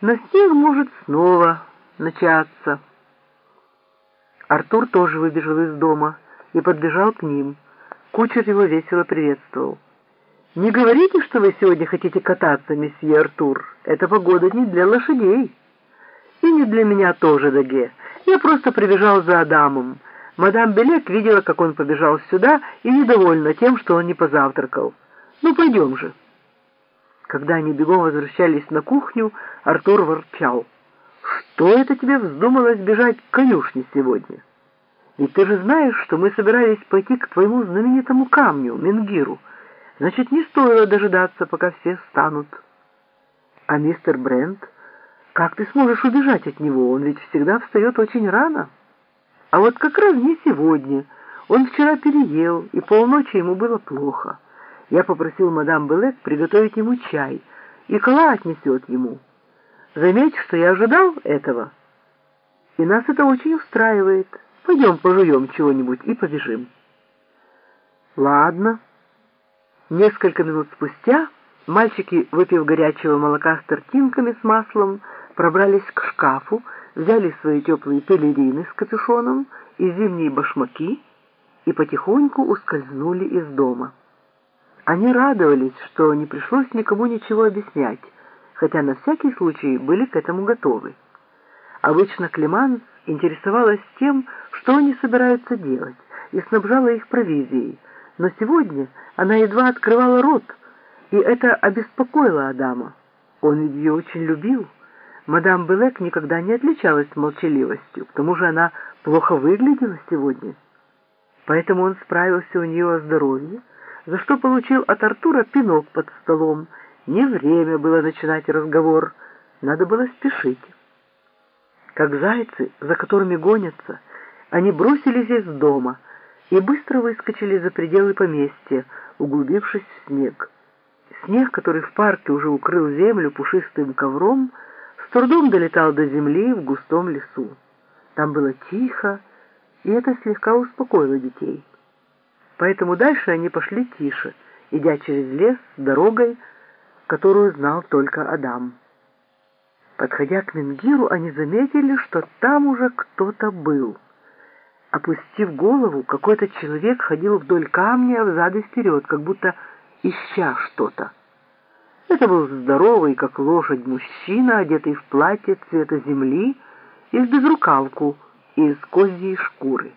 Но снег может снова начаться. Артур тоже выбежал из дома и подбежал к ним. Кучер его весело приветствовал. «Не говорите, что вы сегодня хотите кататься, месье Артур. Эта погода не для лошадей. И не для меня тоже, Даге. Я просто прибежал за Адамом. Мадам Белек видела, как он побежал сюда, и недовольна тем, что он не позавтракал. Ну, пойдем же». Когда они бегом возвращались на кухню, Артур ворчал. «Что это тебе вздумалось бежать к конюшне сегодня? Ведь ты же знаешь, что мы собирались пойти к твоему знаменитому камню, Менгиру. Значит, не стоило дожидаться, пока все встанут. А мистер Брент, как ты сможешь убежать от него? Он ведь всегда встает очень рано. А вот как раз не сегодня. Он вчера переел, и полночи ему было плохо. Я попросил мадам Белек приготовить ему чай, и Кала отнесет ему. Заметь, что я ожидал этого. И нас это очень устраивает. Пойдем пожуем чего-нибудь и побежим. Ладно. Несколько минут спустя мальчики, выпив горячего молока с тортинками с маслом, пробрались к шкафу, взяли свои теплые пелерины с капюшоном и зимние башмаки и потихоньку ускользнули из дома. Они радовались, что не пришлось никому ничего объяснять, хотя на всякий случай были к этому готовы. Обычно Климан интересовалась тем, что они собираются делать, и снабжала их провизией, но сегодня она едва открывала рот, и это обеспокоило Адама. Он ведь ее очень любил. Мадам Белек никогда не отличалась молчаливостью, к тому же она плохо выглядела сегодня. Поэтому он справился у нее о здоровье, за что получил от Артура пинок под столом. Не время было начинать разговор, надо было спешить. Как зайцы, за которыми гонятся, они бросились из дома и быстро выскочили за пределы поместья, углубившись в снег. Снег, который в парке уже укрыл землю пушистым ковром, с трудом долетал до земли в густом лесу. Там было тихо, и это слегка успокоило детей. Поэтому дальше они пошли тише, идя через лес с дорогой, которую знал только Адам. Подходя к Менгиру, они заметили, что там уже кто-то был. Опустив голову, какой-то человек ходил вдоль камня взад и вперед, как будто ища что-то. Это был здоровый, как лошадь, мужчина, одетый в платье цвета земли и в безрукавку из козьей шкуры.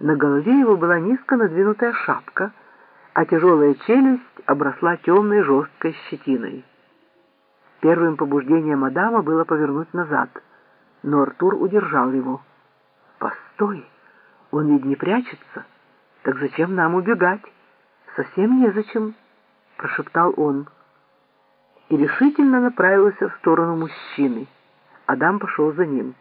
На голове его была низко надвинутая шапка, а тяжелая челюсть обросла темной жесткой щетиной. Первым побуждением Адама было повернуть назад, но Артур удержал его. «Постой, он ведь не прячется. Так зачем нам убегать? Совсем незачем», — прошептал он. И решительно направился в сторону мужчины. Адам пошел за ним.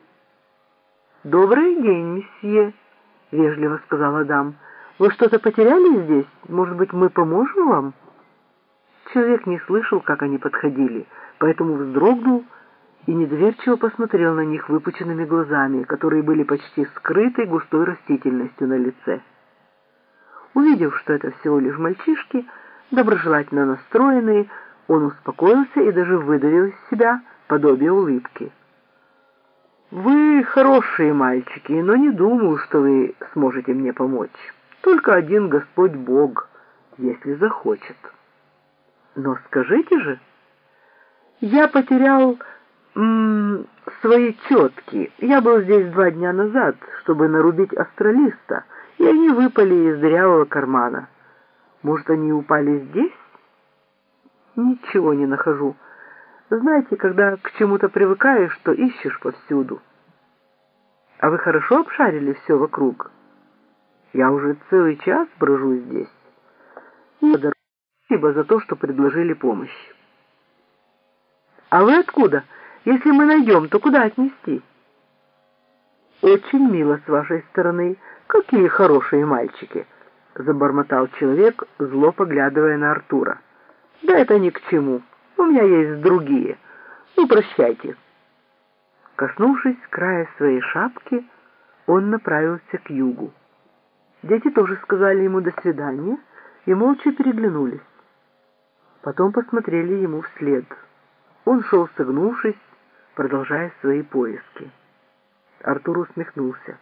«Добрый день, месье», — вежливо сказал Адам. «Вы что-то потеряли здесь? Может быть, мы поможем вам?» Человек не слышал, как они подходили, поэтому вздрогнул и недоверчиво посмотрел на них выпученными глазами, которые были почти скрыты густой растительностью на лице. Увидев, что это всего лишь мальчишки, доброжелательно настроенные, он успокоился и даже выдавил из себя подобие улыбки. «Вы хорошие мальчики, но не думаю, что вы сможете мне помочь. Только один Господь Бог, если захочет. Но скажите же, я потерял м -м, свои четки. Я был здесь два дня назад, чтобы нарубить астролиста, и они выпали из дырявого кармана. Может, они упали здесь? Ничего не нахожу». Знаете, когда к чему-то привыкаешь, что ищешь повсюду. А вы хорошо обшарили все вокруг? Я уже целый час брожу здесь. И спасибо за то, что предложили помощь. А вы откуда? Если мы найдем, то куда отнести? Очень мило с вашей стороны. Какие хорошие мальчики, забормотал человек, зло поглядывая на Артура. Да это ни к чему. У меня есть другие. Ну, прощайте». Коснувшись края своей шапки, он направился к югу. Дети тоже сказали ему «до свидания» и молча переглянулись. Потом посмотрели ему вслед. Он шел согнувшись, продолжая свои поиски. Артур усмехнулся.